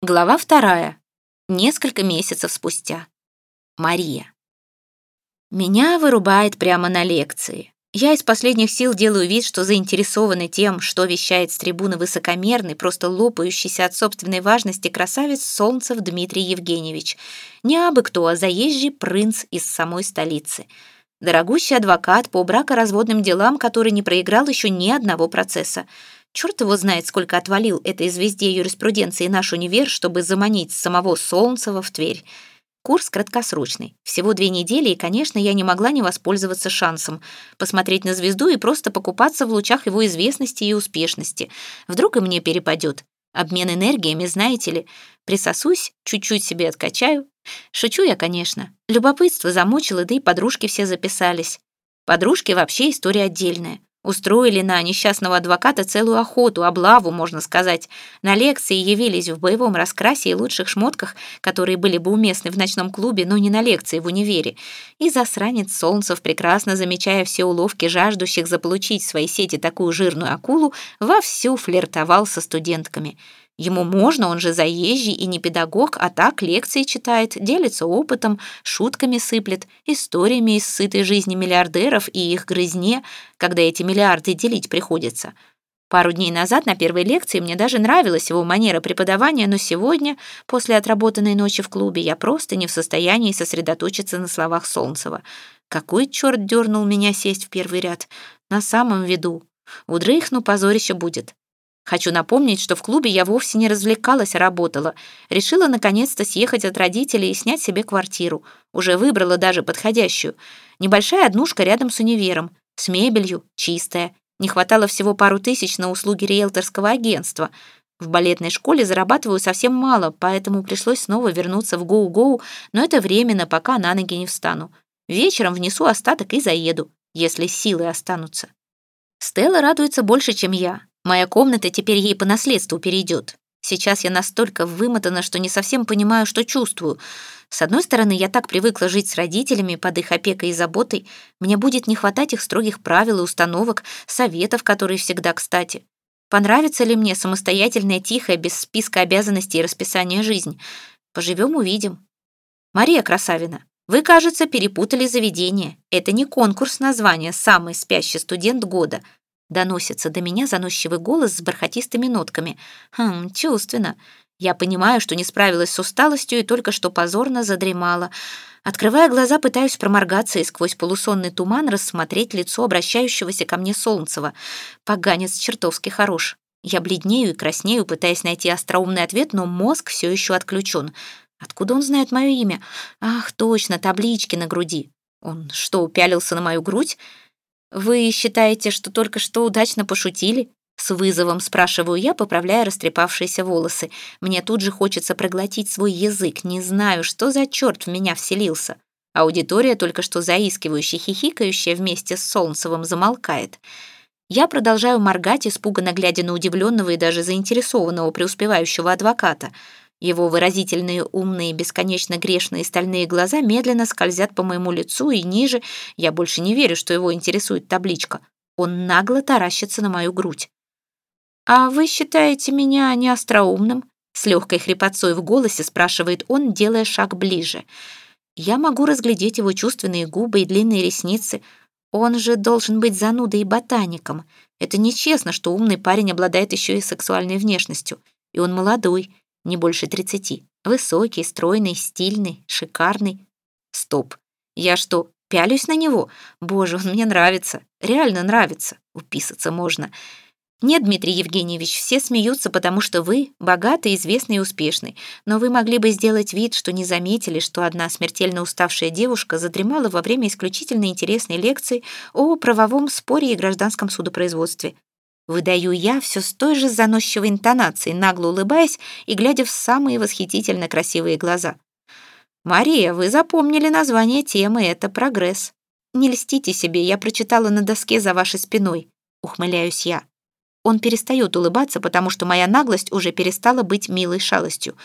Глава вторая. Несколько месяцев спустя. Мария. Меня вырубает прямо на лекции. Я из последних сил делаю вид, что заинтересованы тем, что вещает с трибуны высокомерный, просто лопающийся от собственной важности красавец Солнцев Дмитрий Евгеньевич. Не абы кто, а заезжий принц из самой столицы. Дорогущий адвокат по бракоразводным делам, который не проиграл еще ни одного процесса. Черт его знает, сколько отвалил этой звезде юриспруденции наш универ, чтобы заманить самого Солнцева в Тверь. Курс краткосрочный, всего две недели, и, конечно, я не могла не воспользоваться шансом посмотреть на звезду и просто покупаться в лучах его известности и успешности. Вдруг и мне перепадет. Обмен энергиями, знаете ли, присосусь, чуть-чуть себе откачаю. Шучу я, конечно. Любопытство замучило, да и подружки все записались. Подружки вообще история отдельная. Устроили на несчастного адвоката целую охоту, облаву, можно сказать. На лекции явились в боевом раскрасе и лучших шмотках, которые были бы уместны в ночном клубе, но не на лекции в универе. И засранец Солнцев, прекрасно замечая все уловки жаждущих заполучить в своей сети такую жирную акулу, вовсю флиртовал со студентками. Ему можно, он же заезжий и не педагог, а так лекции читает, делится опытом, шутками сыплет, историями из сытой жизни миллиардеров и их грызне, когда эти миллиарды делить приходится. Пару дней назад на первой лекции мне даже нравилась его манера преподавания, но сегодня, после отработанной ночи в клубе, я просто не в состоянии сосредоточиться на словах Солнцева. Какой черт дернул меня сесть в первый ряд? На самом виду. У Дрейхну позорище будет. Хочу напомнить, что в клубе я вовсе не развлекалась, а работала. Решила наконец-то съехать от родителей и снять себе квартиру. Уже выбрала даже подходящую. Небольшая однушка рядом с универом. С мебелью, чистая. Не хватало всего пару тысяч на услуги риэлторского агентства. В балетной школе зарабатываю совсем мало, поэтому пришлось снова вернуться в гоу-гоу, но это временно, пока на ноги не встану. Вечером внесу остаток и заеду, если силы останутся. Стелла радуется больше, чем я. Моя комната теперь ей по наследству перейдет. Сейчас я настолько вымотана, что не совсем понимаю, что чувствую. С одной стороны, я так привыкла жить с родителями под их опекой и заботой, мне будет не хватать их строгих правил и установок, советов, которые всегда кстати. Понравится ли мне самостоятельная, тихая, без списка обязанностей и расписания жизнь? Поживем, увидим. Мария Красавина, вы, кажется, перепутали заведение. Это не конкурс названия «Самый спящий студент года». Доносится до меня заносчивый голос с бархатистыми нотками. Хм, чувственно. Я понимаю, что не справилась с усталостью и только что позорно задремала. Открывая глаза, пытаюсь проморгаться и сквозь полусонный туман рассмотреть лицо обращающегося ко мне Солнцева. Поганец чертовски хорош. Я бледнею и краснею, пытаясь найти остроумный ответ, но мозг все еще отключен. Откуда он знает мое имя? Ах, точно, таблички на груди. Он что, упялился на мою грудь? «Вы считаете, что только что удачно пошутили?» С вызовом спрашиваю я, поправляя растрепавшиеся волосы. Мне тут же хочется проглотить свой язык. Не знаю, что за черт в меня вселился. Аудитория, только что заискивающая, хихикающая вместе с Солнцевым, замолкает. Я продолжаю моргать, испуганно глядя на удивленного и даже заинтересованного преуспевающего адвоката — его выразительные, умные, бесконечно грешные стальные глаза медленно скользят по моему лицу и ниже. Я больше не верю, что его интересует табличка. Он нагло таращится на мою грудь. «А вы считаете меня неостроумным?» С легкой хрипотцой в голосе спрашивает он, делая шаг ближе. Я могу разглядеть его чувственные губы и длинные ресницы. Он же должен быть занудой и ботаником. Это нечестно, что умный парень обладает еще и сексуальной внешностью. И он молодой, не больше тридцати. Высокий, стройный, стильный, шикарный. Стоп. Я что, пялюсь на него? Боже, он мне нравится. Реально нравится. Уписаться можно. Нет, Дмитрий Евгеньевич, все смеются, потому что вы богатый, известный и успешный. Но вы могли бы сделать вид, что не заметили, что одна смертельно уставшая девушка задремала во время исключительно интересной лекции о правовом споре и гражданском судопроизводстве. Выдаю я все с той же заносчивой интонацией, нагло улыбаясь и глядя в самые восхитительно красивые глаза. «Мария, вы запомнили название темы, это прогресс. Не льстите себе, я прочитала на доске за вашей спиной», — ухмыляюсь я. Он перестает улыбаться, потому что моя наглость уже перестала быть милой шалостью.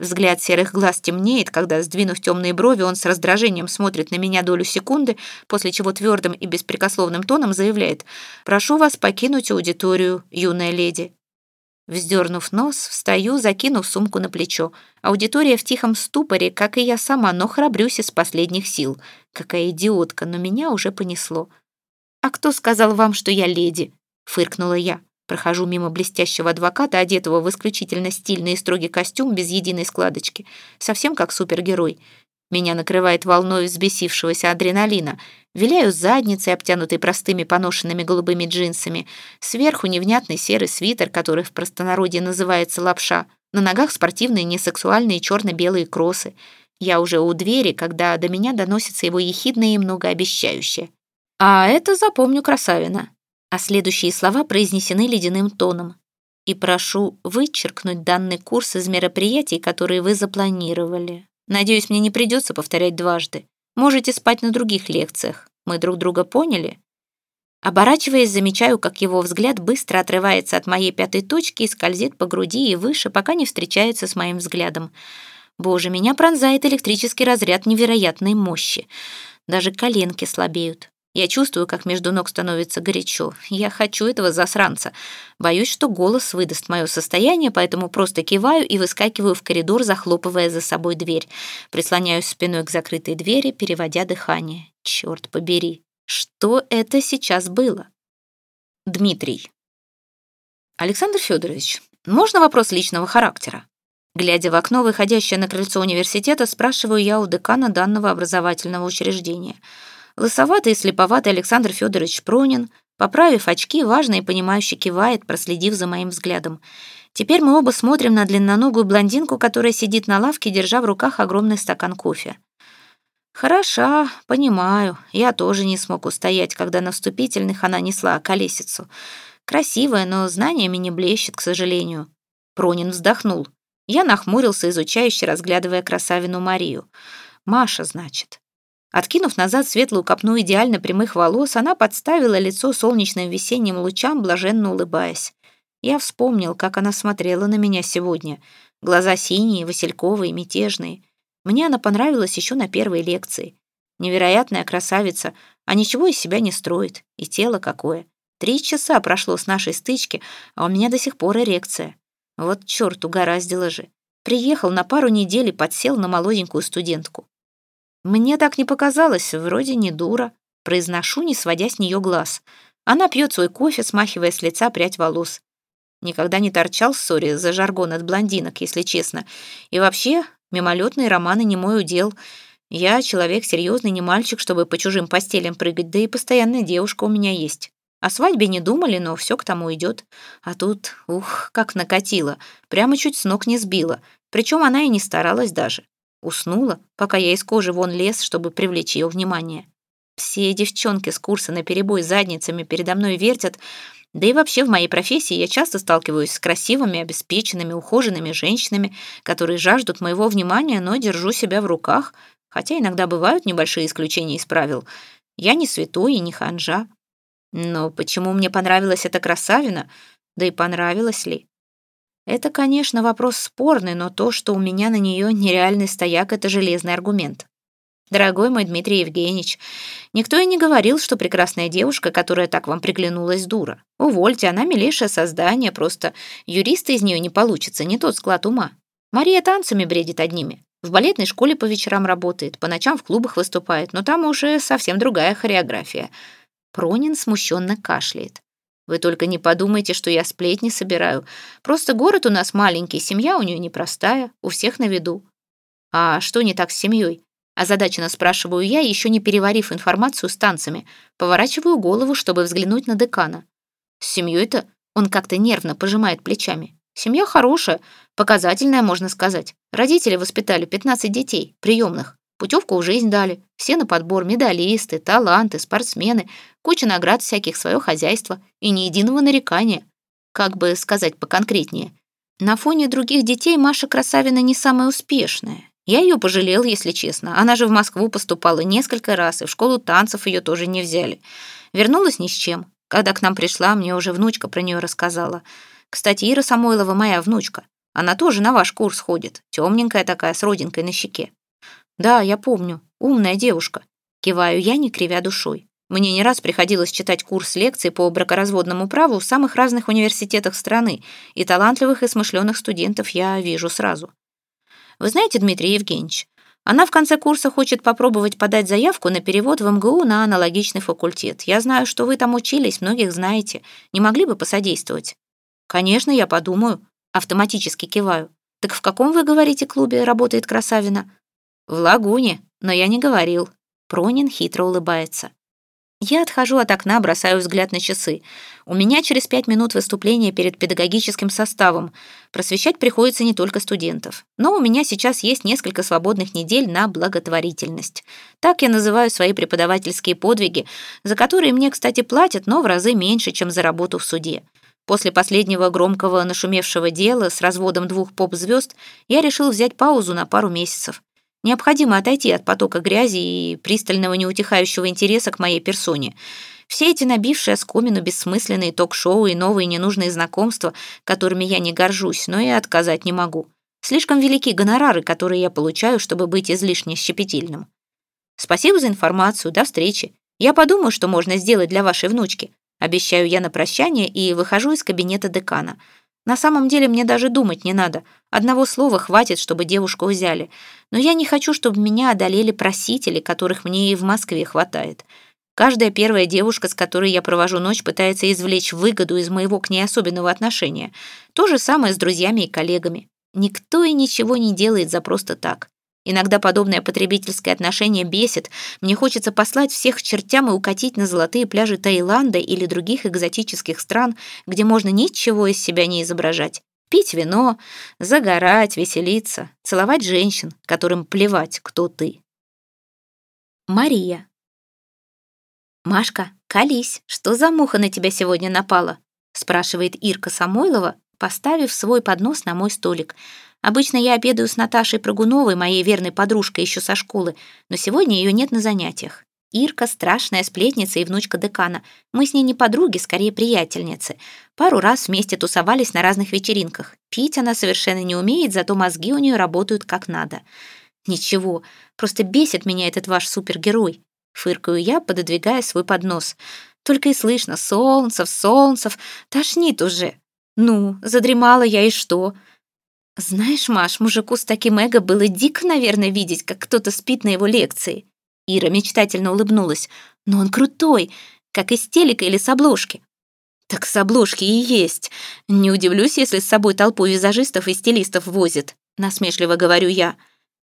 Взгляд серых глаз темнеет, когда, сдвинув темные брови, он с раздражением смотрит на меня долю секунды, после чего твердым и беспрекословным тоном заявляет «Прошу вас покинуть аудиторию, юная леди». Вздернув нос, встаю, закинув сумку на плечо. Аудитория в тихом ступоре, как и я сама, но храбрюсь из последних сил. Какая идиотка, но меня уже понесло. «А кто сказал вам, что я леди?» — фыркнула я. Прохожу мимо блестящего адвоката, одетого в исключительно стильный и строгий костюм без единой складочки. Совсем как супергерой. Меня накрывает волной взбесившегося адреналина. Виляю задницей, обтянутой простыми поношенными голубыми джинсами. Сверху невнятный серый свитер, который в простонародье называется лапша. На ногах спортивные несексуальные черно-белые кроссы. Я уже у двери, когда до меня доносится его ехидное и многообещающее. А это запомню, красавина. А следующие слова произнесены ледяным тоном. И прошу вычеркнуть данный курс из мероприятий, которые вы запланировали. Надеюсь, мне не придется повторять дважды. Можете спать на других лекциях. Мы друг друга поняли?» Оборачиваясь, замечаю, как его взгляд быстро отрывается от моей пятой точки и скользит по груди и выше, пока не встречается с моим взглядом. Боже, меня пронзает электрический разряд невероятной мощи. Даже коленки слабеют. Я чувствую, как между ног становится горячо. Я хочу этого засранца. Боюсь, что голос выдаст мое состояние, поэтому просто киваю и выскакиваю в коридор, захлопывая за собой дверь. Прислоняюсь спиной к закрытой двери, переводя дыхание. Черт побери, что это сейчас было? Дмитрий. Александр Федорович, можно вопрос личного характера? Глядя в окно, выходящее на крыльцо университета, спрашиваю я у декана данного образовательного учреждения — Лысоватый и слеповатый Александр Федорович Пронин, поправив очки, важно и понимающе кивает, проследив за моим взглядом. Теперь мы оба смотрим на длинноногую блондинку, которая сидит на лавке, держа в руках огромный стакан кофе. «Хороша, понимаю. Я тоже не смог устоять, когда на вступительных она несла колесицу. Красивая, но знаниями не блещет, к сожалению». Пронин вздохнул. Я нахмурился, изучающе разглядывая красавину Марию. «Маша, значит». Откинув назад светлую копну идеально прямых волос, она подставила лицо солнечным весенним лучам, блаженно улыбаясь. Я вспомнил, как она смотрела на меня сегодня. Глаза синие, васильковые, мятежные. Мне она понравилась еще на первой лекции. Невероятная красавица, а ничего из себя не строит. И тело какое. Три часа прошло с нашей стычки, а у меня до сих пор эрекция. Вот черт, угораздило же. Приехал на пару недель и подсел на молоденькую студентку. Мне так не показалось, вроде не дура. Произношу, не сводя с нее глаз. Она пьет свой кофе, смахивая с лица прядь волос. Никогда не торчал в ссоре за жаргон от блондинок, если честно. И вообще, мимолетные романы не мой удел. Я человек серьезный, не мальчик, чтобы по чужим постелям прыгать, да и постоянная девушка у меня есть. О свадьбе не думали, но все к тому идет. А тут, ух, как накатило. Прямо чуть с ног не сбила. Причем она и не старалась даже. Уснула, пока я из кожи вон лез, чтобы привлечь ее внимание. Все девчонки с курса на перебой задницами передо мной вертят, да и вообще в моей профессии я часто сталкиваюсь с красивыми, обеспеченными, ухоженными женщинами, которые жаждут моего внимания, но держу себя в руках, хотя иногда бывают небольшие исключения из правил. Я не святой и не ханжа. Но почему мне понравилась эта красавина? Да и понравилась ли? Это, конечно, вопрос спорный, но то, что у меня на нее нереальный стояк, это железный аргумент. Дорогой мой Дмитрий Евгеньевич, никто и не говорил, что прекрасная девушка, которая так вам приглянулась, дура. Увольте, она милейшее создание, просто юриста из нее не получится, не тот склад ума. Мария танцами бредит одними. В балетной школе по вечерам работает, по ночам в клубах выступает, но там уже совсем другая хореография. Пронин смущенно кашляет. Вы только не подумайте, что я сплетни собираю. Просто город у нас маленький, семья у нее непростая, у всех на виду. А что не так с семьей? Озадаченно спрашиваю я, еще не переварив информацию с танцами. Поворачиваю голову, чтобы взглянуть на декана. С семьей-то он как-то нервно пожимает плечами. Семья хорошая, показательная, можно сказать. Родители воспитали 15 детей, приемных. Путевку в жизнь дали. Все на подбор, медалисты, таланты, спортсмены. Куча наград всяких, свое хозяйство. И ни единого нарекания. Как бы сказать поконкретнее. На фоне других детей Маша Красавина не самая успешная. Я ее пожалел, если честно. Она же в Москву поступала несколько раз, и в школу танцев ее тоже не взяли. Вернулась ни с чем. Когда к нам пришла, мне уже внучка про нее рассказала. Кстати, Ира Самойлова моя внучка. Она тоже на ваш курс ходит. Темненькая такая, с родинкой на щеке. «Да, я помню. Умная девушка». Киваю я, не кривя душой. Мне не раз приходилось читать курс лекций по бракоразводному праву в самых разных университетах страны, и талантливых и смышленых студентов я вижу сразу. Вы знаете, Дмитрий Евгеньевич, она в конце курса хочет попробовать подать заявку на перевод в МГУ на аналогичный факультет. Я знаю, что вы там учились, многих знаете. Не могли бы посодействовать? Конечно, я подумаю. Автоматически киваю. Так в каком, вы говорите, клубе работает Красавина? В Лагуне, но я не говорил. Пронин хитро улыбается. Я отхожу от окна, бросаю взгляд на часы. У меня через пять минут выступления перед педагогическим составом. Просвещать приходится не только студентов. Но у меня сейчас есть несколько свободных недель на благотворительность. Так я называю свои преподавательские подвиги, за которые мне, кстати, платят, но в разы меньше, чем за работу в суде. После последнего громкого нашумевшего дела с разводом двух поп-звезд я решил взять паузу на пару месяцев. Необходимо отойти от потока грязи и пристального неутихающего интереса к моей персоне. Все эти набившие оскомину бессмысленные ток-шоу и новые ненужные знакомства, которыми я не горжусь, но и отказать не могу. Слишком велики гонорары, которые я получаю, чтобы быть излишне щепетильным. Спасибо за информацию, до встречи. Я подумаю, что можно сделать для вашей внучки. Обещаю я на прощание и выхожу из кабинета декана. На самом деле мне даже думать не надо. Одного слова хватит, чтобы девушку взяли. Но я не хочу, чтобы меня одолели просители, которых мне и в Москве хватает. Каждая первая девушка, с которой я провожу ночь, пытается извлечь выгоду из моего к ней особенного отношения. То же самое с друзьями и коллегами. Никто и ничего не делает за просто так. Иногда подобное потребительское отношение бесит. Мне хочется послать всех к чертям и укатить на золотые пляжи Таиланда или других экзотических стран, где можно ничего из себя не изображать. Пить вино, загорать, веселиться, целовать женщин, которым плевать, кто ты. Мария. «Машка, колись, что за муха на тебя сегодня напала?» спрашивает Ирка Самойлова, поставив свой поднос на мой столик — Обычно я обедаю с Наташей Прыгуновой, моей верной подружкой еще со школы, но сегодня ее нет на занятиях. Ирка — страшная сплетница и внучка декана. Мы с ней не подруги, скорее приятельницы. Пару раз вместе тусовались на разных вечеринках. Пить она совершенно не умеет, зато мозги у нее работают как надо. Ничего, просто бесит меня этот ваш супергерой. Фыркаю я, пододвигая свой поднос. Только и слышно «Солнцев, Солнцев, тошнит уже». Ну, задремала я и что? «Знаешь, Маш, мужику с таким эго было дико, наверное, видеть, как кто-то спит на его лекции». Ира мечтательно улыбнулась. «Но он крутой, как из телека или с обложки». «Так с обложки и есть. Не удивлюсь, если с собой толпу визажистов и стилистов возит», насмешливо говорю я.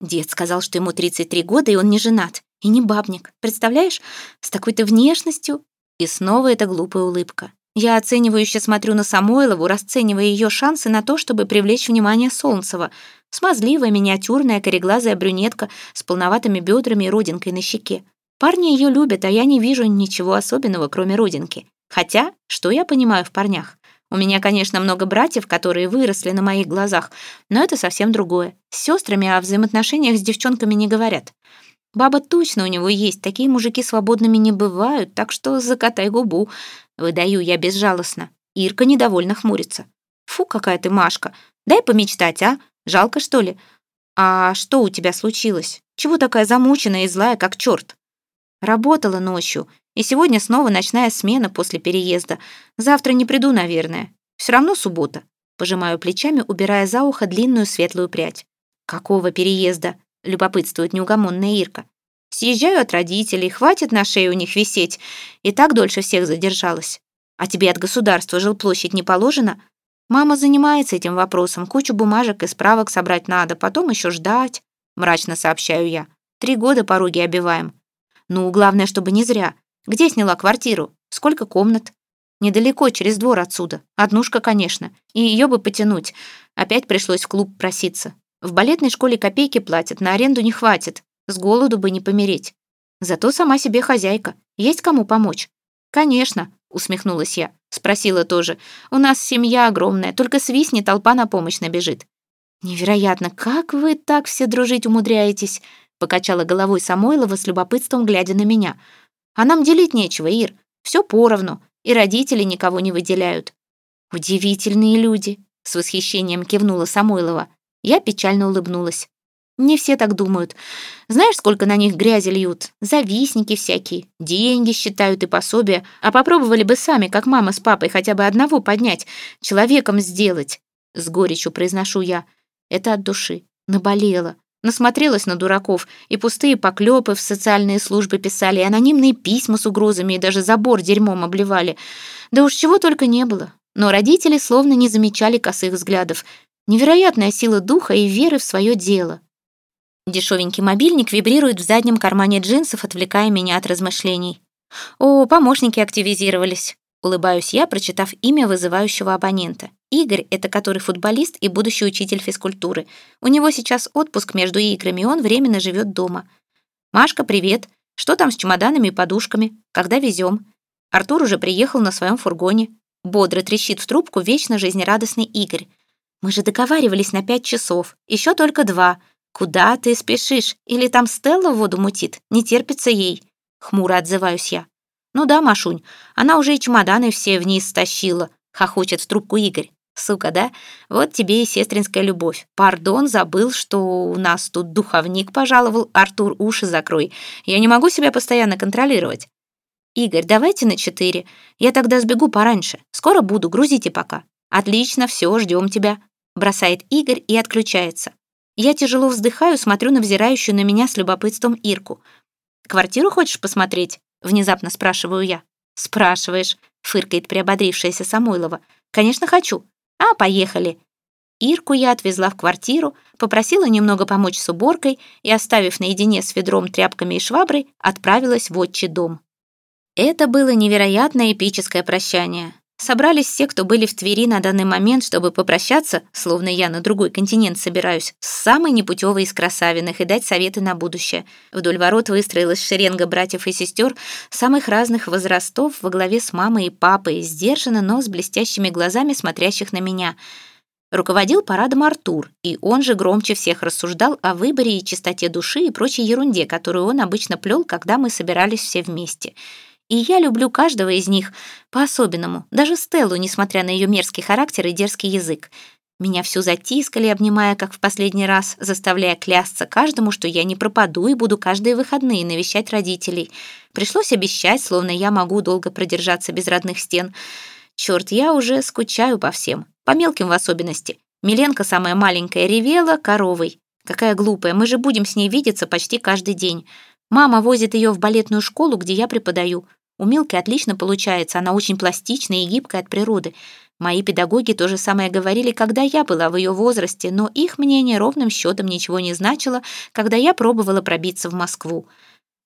Дед сказал, что ему 33 года, и он не женат. И не бабник. Представляешь? С такой-то внешностью. И снова эта глупая улыбка. Я оценивающе смотрю на Самойлову, расценивая ее шансы на то, чтобы привлечь внимание Солнцева. Смазливая, миниатюрная, кореглазая брюнетка с полноватыми бедрами и родинкой на щеке. Парни ее любят, а я не вижу ничего особенного, кроме родинки. Хотя, что я понимаю в парнях? У меня, конечно, много братьев, которые выросли на моих глазах, но это совсем другое. С сестрами о взаимоотношениях с девчонками не говорят. Баба точно у него есть, такие мужики свободными не бывают, так что закатай губу. Выдаю я безжалостно. Ирка недовольно хмурится. Фу, какая ты Машка. Дай помечтать, а? Жалко, что ли? А что у тебя случилось? Чего такая замученная и злая, как черт? Работала ночью, и сегодня снова ночная смена после переезда. Завтра не приду, наверное. Все равно суббота. Пожимаю плечами, убирая за ухо длинную светлую прядь. Какого переезда? любопытствует неугомонная Ирка. Съезжаю от родителей, хватит на шее у них висеть. И так дольше всех задержалась. А тебе от государства жилплощадь не положена? Мама занимается этим вопросом, кучу бумажек и справок собрать надо, потом еще ждать, мрачно сообщаю я. Три года пороги обиваем. Ну, главное, чтобы не зря. Где сняла квартиру? Сколько комнат? Недалеко, через двор отсюда. Однушка, конечно. И ее бы потянуть. Опять пришлось в клуб проситься. В балетной школе копейки платят, на аренду не хватит. С голоду бы не помереть. Зато сама себе хозяйка. Есть кому помочь? Конечно, усмехнулась я. Спросила тоже. У нас семья огромная, только свистни, толпа на помощь набежит. Невероятно, как вы так все дружить умудряетесь? Покачала головой Самойлова с любопытством, глядя на меня. А нам делить нечего, Ир. Все поровну, и родители никого не выделяют. Удивительные люди, с восхищением кивнула Самойлова. Я печально улыбнулась. Не все так думают. Знаешь, сколько на них грязи льют? Завистники всякие. Деньги считают и пособия. А попробовали бы сами, как мама с папой, хотя бы одного поднять. Человеком сделать. С горечью произношу я. Это от души. Наболело. Насмотрелась на дураков, и пустые поклепы в социальные службы писали, и анонимные письма с угрозами, и даже забор дерьмом обливали. Да уж чего только не было. Но родители словно не замечали косых взглядов. Невероятная сила духа и веры в свое дело. Дешевенький мобильник вибрирует в заднем кармане джинсов, отвлекая меня от размышлений. «О, помощники активизировались», — улыбаюсь я, прочитав имя вызывающего абонента. Игорь — это который футболист и будущий учитель физкультуры. У него сейчас отпуск между играми, и он временно живет дома. «Машка, привет. Что там с чемоданами и подушками? Когда везем?» Артур уже приехал на своем фургоне. Бодро трещит в трубку вечно жизнерадостный Игорь. «Мы же договаривались на пять часов. Еще только два. «Куда ты спешишь? Или там Стелла воду мутит? Не терпится ей?» Хмуро отзываюсь я. «Ну да, Машунь, она уже и чемоданы все вниз стащила», — хохочет в трубку Игорь. «Сука, да? Вот тебе и сестринская любовь. Пардон, забыл, что у нас тут духовник пожаловал. Артур, уши закрой. Я не могу себя постоянно контролировать». «Игорь, давайте на четыре. Я тогда сбегу пораньше. Скоро буду, грузите пока». «Отлично, все, ждем тебя», — бросает Игорь и отключается. Я тяжело вздыхаю, смотрю на взирающую на меня с любопытством Ирку. «Квартиру хочешь посмотреть?» — внезапно спрашиваю я. «Спрашиваешь», — фыркает приободрившаяся Самойлова. «Конечно, хочу. А, поехали». Ирку я отвезла в квартиру, попросила немного помочь с уборкой и, оставив наедине с ведром, тряпками и шваброй, отправилась в отчий дом. Это было невероятно эпическое прощание. Собрались все, кто были в Твери на данный момент, чтобы попрощаться, словно я на другой континент собираюсь, с самой непутевой из красавиных и дать советы на будущее. Вдоль ворот выстроилась шеренга братьев и сестер самых разных возрастов во главе с мамой и папой, сдержанно, но с блестящими глазами смотрящих на меня. Руководил парадом Артур, и он же громче всех рассуждал о выборе и чистоте души и прочей ерунде, которую он обычно плел, когда мы собирались все вместе — и я люблю каждого из них по-особенному, даже Стеллу, несмотря на ее мерзкий характер и дерзкий язык. Меня всю затискали, обнимая, как в последний раз, заставляя клясться каждому, что я не пропаду и буду каждые выходные навещать родителей. Пришлось обещать, словно я могу долго продержаться без родных стен. Черт, я уже скучаю по всем, по мелким в особенности. Миленка, самая маленькая, ревела коровой. Какая глупая, мы же будем с ней видеться почти каждый день. Мама возит ее в балетную школу, где я преподаю. У Милки отлично получается, она очень пластичная и гибкая от природы. Мои педагоги то же самое говорили, когда я была в ее возрасте, но их мнение ровным счетом ничего не значило, когда я пробовала пробиться в Москву.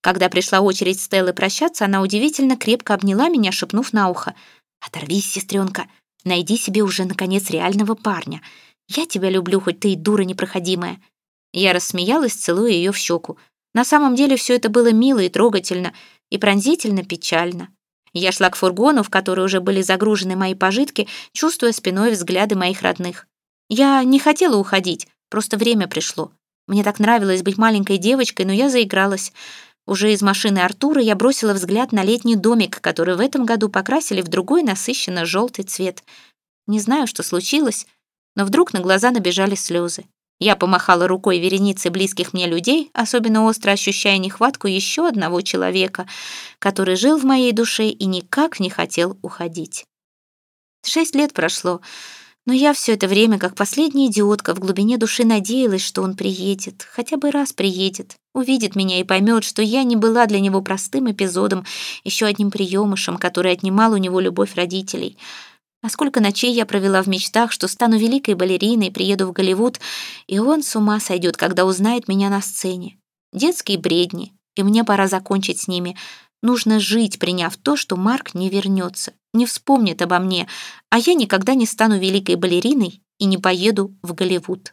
Когда пришла очередь Стеллы прощаться, она удивительно крепко обняла меня, шепнув на ухо. «Оторвись, сестренка, найди себе уже, наконец, реального парня. Я тебя люблю, хоть ты и дура непроходимая». Я рассмеялась, целуя ее в щеку. На самом деле все это было мило и трогательно, и пронзительно печально. Я шла к фургону, в который уже были загружены мои пожитки, чувствуя спиной взгляды моих родных. Я не хотела уходить, просто время пришло. Мне так нравилось быть маленькой девочкой, но я заигралась. Уже из машины Артура я бросила взгляд на летний домик, который в этом году покрасили в другой насыщенно желтый цвет. Не знаю, что случилось, но вдруг на глаза набежали слезы. Я помахала рукой веренице близких мне людей, особенно остро ощущая нехватку еще одного человека, который жил в моей душе и никак не хотел уходить. Шесть лет прошло, но я все это время, как последняя идиотка, в глубине души надеялась, что он приедет, хотя бы раз приедет, увидит меня и поймет, что я не была для него простым эпизодом, еще одним приемышем, который отнимал у него любовь родителей — а сколько ночей я провела в мечтах, что стану великой балериной, приеду в Голливуд, и он с ума сойдет, когда узнает меня на сцене. Детские бредни, и мне пора закончить с ними. Нужно жить, приняв то, что Марк не вернется, не вспомнит обо мне, а я никогда не стану великой балериной и не поеду в Голливуд.